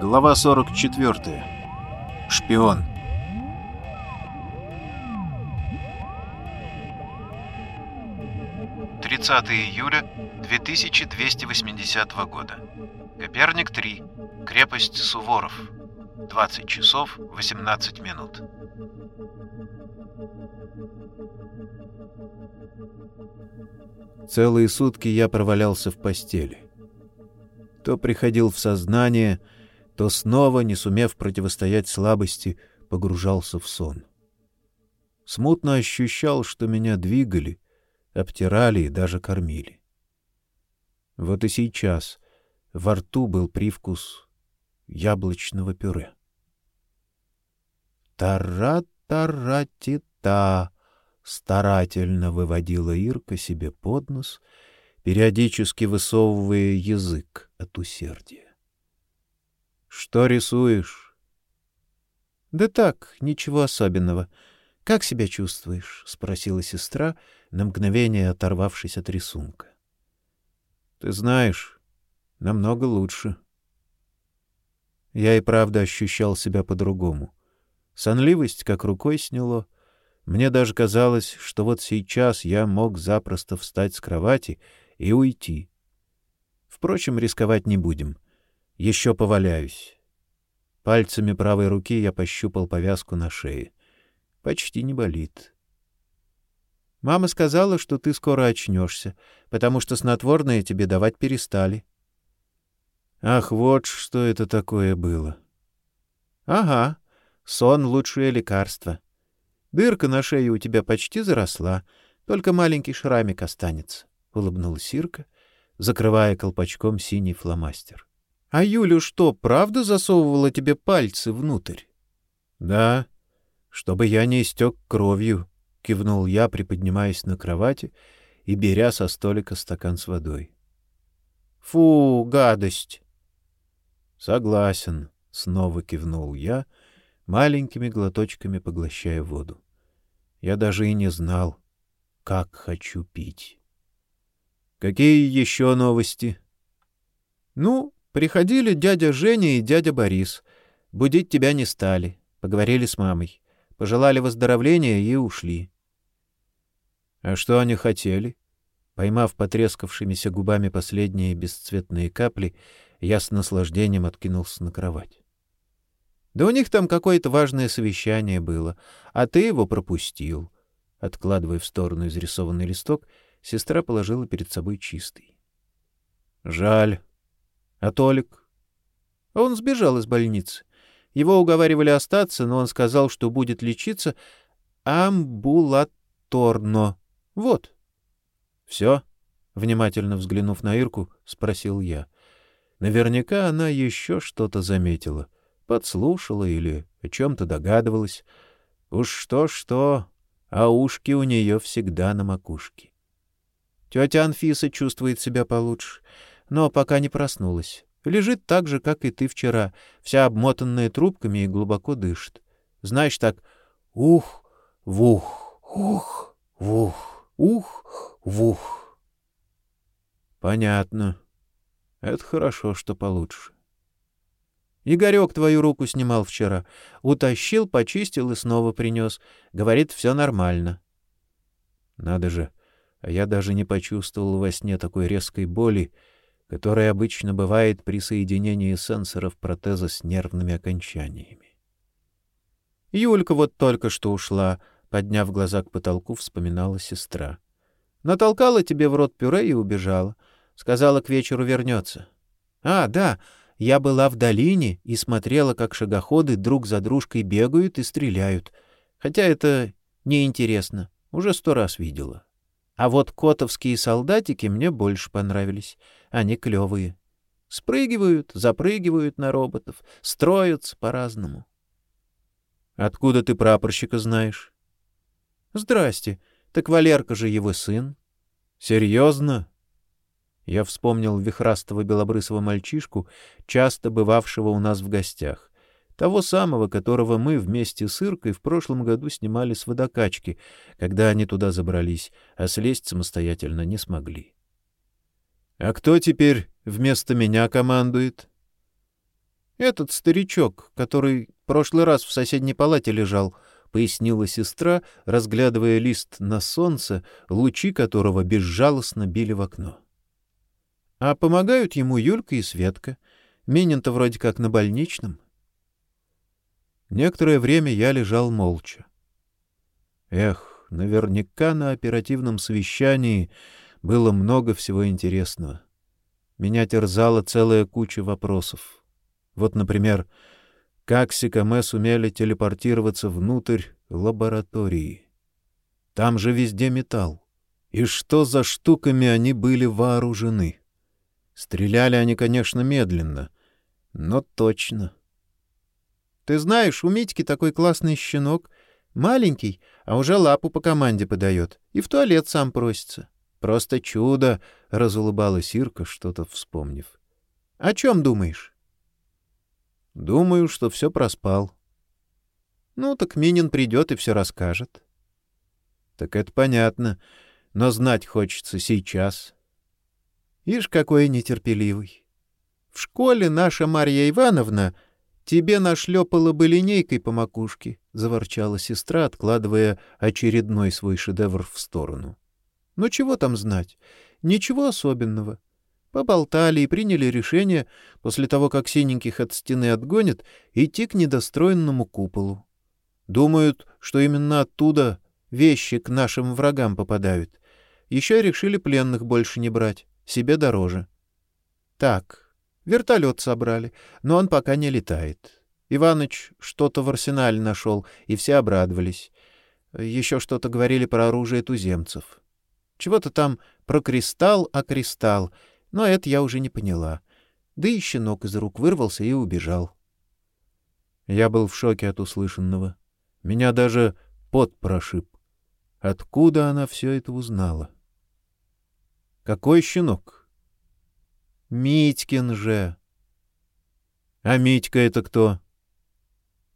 Глава 44. Шпион. Тридцатое июля 2280 года. Коперник 3. Крепость Суворов. 20 часов 18 минут. Целые сутки я провалялся в постели. То приходил в сознание, то снова, не сумев противостоять слабости, погружался в сон. Смутно ощущал, что меня двигали, обтирали и даже кормили. Вот и сейчас во рту был привкус яблочного пюре. «Тара-тара-ти-та!» — старательно выводила Ирка себе под нос, периодически высовывая язык от усердия. Что рисуешь? Да так, ничего особенного. Как себя чувствуешь? спросила сестра, на мгновение оторвавшись от рисунка. Ты знаешь, намного лучше. Я и правда ощущал себя по-другому. Сонливость как рукой сняло. Мне даже казалось, что вот сейчас я мог запросто встать с кровати и уйти. Впрочем, рисковать не будем. Еще поваляюсь. Пальцами правой руки я пощупал повязку на шее. Почти не болит. Мама сказала, что ты скоро очнешься, потому что снотворное тебе давать перестали. Ах, вот что это такое было. Ага, сон лучшее лекарство. Дырка на шее у тебя почти заросла, только маленький шрамик останется, улыбнулась Сирка, закрывая колпачком синий фломастер. А Юлю что, правда засовывала тебе пальцы внутрь? Да, чтобы я не истек кровью, кивнул я, приподнимаясь на кровати и беря со столика стакан с водой. Фу, гадость. Согласен, снова кивнул я, маленькими глоточками поглощая воду. Я даже и не знал, как хочу пить. Какие еще новости? Ну, Приходили дядя Женя и дядя Борис. Будить тебя не стали. Поговорили с мамой. Пожелали выздоровления и ушли. — А что они хотели? Поймав потрескавшимися губами последние бесцветные капли, я с наслаждением откинулся на кровать. — Да у них там какое-то важное совещание было, а ты его пропустил. Откладывая в сторону изрисованный листок, сестра положила перед собой чистый. — Жаль. А Толик? Он сбежал из больницы. Его уговаривали остаться, но он сказал, что будет лечиться амбулаторно. Вот. Все? Внимательно взглянув на Ирку, спросил я. Наверняка она еще что-то заметила, подслушала или о чем-то догадывалась. Уж что-что, а ушки у нее всегда на макушке. Тетя Анфиса чувствует себя получше но пока не проснулась. Лежит так же, как и ты вчера, вся обмотанная трубками и глубоко дышит. Знаешь, так ух, вух, ух, вух, ух, вух. Понятно. Это хорошо, что получше. Игорек твою руку снимал вчера. Утащил, почистил и снова принес. Говорит, все нормально. Надо же, а я даже не почувствовал во сне такой резкой боли, которое обычно бывает при соединении сенсоров протеза с нервными окончаниями. Юлька вот только что ушла, подняв глаза к потолку, вспоминала сестра. Натолкала тебе в рот пюре и убежала. Сказала, к вечеру вернется. А, да, я была в долине и смотрела, как шагоходы друг за дружкой бегают и стреляют. Хотя это неинтересно, уже сто раз видела. А вот котовские солдатики мне больше понравились. Они клевые. Спрыгивают, запрыгивают на роботов, строятся по-разному. — Откуда ты прапорщика знаешь? — Здрасте. Так Валерка же его сын. — Серьезно? Я вспомнил вихрастого белобрысого мальчишку, часто бывавшего у нас в гостях. Того самого, которого мы вместе с Иркой в прошлом году снимали с водокачки, когда они туда забрались, а слезть самостоятельно не смогли. — А кто теперь вместо меня командует? Этот старичок, который прошлый раз в соседней палате лежал, — пояснила сестра, разглядывая лист на солнце, лучи которого безжалостно били в окно. — А помогают ему Юлька и Светка. Минин-то вроде как на больничном. Некоторое время я лежал молча. Эх, наверняка на оперативном совещании было много всего интересного. Меня терзала целая куча вопросов. Вот, например, как Сикаме сумели телепортироваться внутрь лаборатории? Там же везде металл. И что за штуками они были вооружены? Стреляли они, конечно, медленно, но точно. Ты знаешь, у Митьки такой классный щенок. Маленький, а уже лапу по команде подает. И в туалет сам просится. Просто чудо, — разулыбалась Ирка, что-то вспомнив. — О чем думаешь? — Думаю, что все проспал. — Ну, так Минин придет и все расскажет. — Так это понятно, но знать хочется сейчас. Ишь, какой нетерпеливый. В школе наша Марья Ивановна тебе нашлепала бы линейкой по макушке, — заворчала сестра, откладывая очередной свой шедевр в сторону. — Ну чего там знать? Ничего особенного. Поболтали и приняли решение, после того, как синеньких от стены отгонят, идти к недостроенному куполу. Думают, что именно оттуда вещи к нашим врагам попадают. Еще решили пленных больше не брать, себе дороже. Так, вертолет собрали, но он пока не летает. Иваныч что-то в арсенале нашел, и все обрадовались. Еще что-то говорили про оружие туземцев. Чего-то там про кристалл, а кристалл, но это я уже не поняла. Да и щенок из рук вырвался и убежал. Я был в шоке от услышанного. Меня даже пот прошиб. Откуда она все это узнала? Какой щенок? Митькин же. А Митька это кто?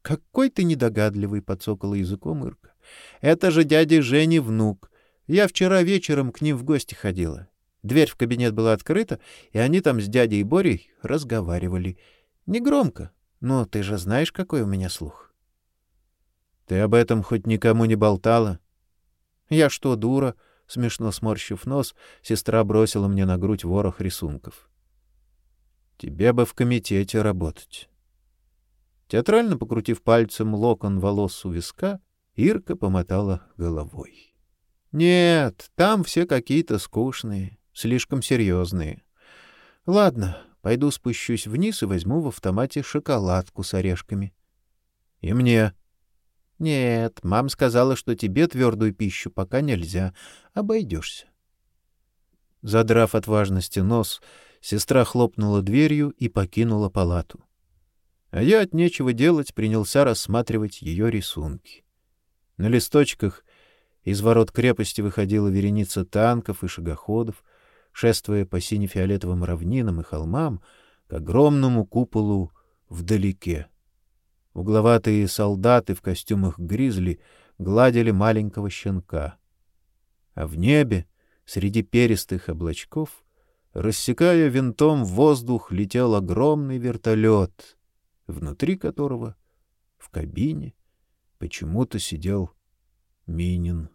Какой ты недогадливый, подсокала языком Ирка. Это же дядя Жени внук. Я вчера вечером к ним в гости ходила. Дверь в кабинет была открыта, и они там с дядей Борей разговаривали. Негромко, но ты же знаешь, какой у меня слух. Ты об этом хоть никому не болтала? Я что, дура? Смешно сморщив нос, сестра бросила мне на грудь ворох рисунков. Тебе бы в комитете работать. Театрально покрутив пальцем локон волос у виска, Ирка помотала головой. Нет, там все какие-то скучные, слишком серьезные. Ладно, пойду спущусь вниз и возьму в автомате шоколадку с орешками. И мне. Нет, мам сказала, что тебе твердую пищу пока нельзя, обойдешься. Задрав от важности нос, сестра хлопнула дверью и покинула палату. А я от нечего делать принялся рассматривать ее рисунки. На листочках из ворот крепости выходила вереница танков и шагоходов, шествуя по сине-фиолетовым равнинам и холмам к огромному куполу вдалеке. Угловатые солдаты в костюмах гризли гладили маленького щенка. А в небе, среди перистых облачков, рассекая винтом воздух, летел огромный вертолет, внутри которого, в кабине, почему-то сидел Минин.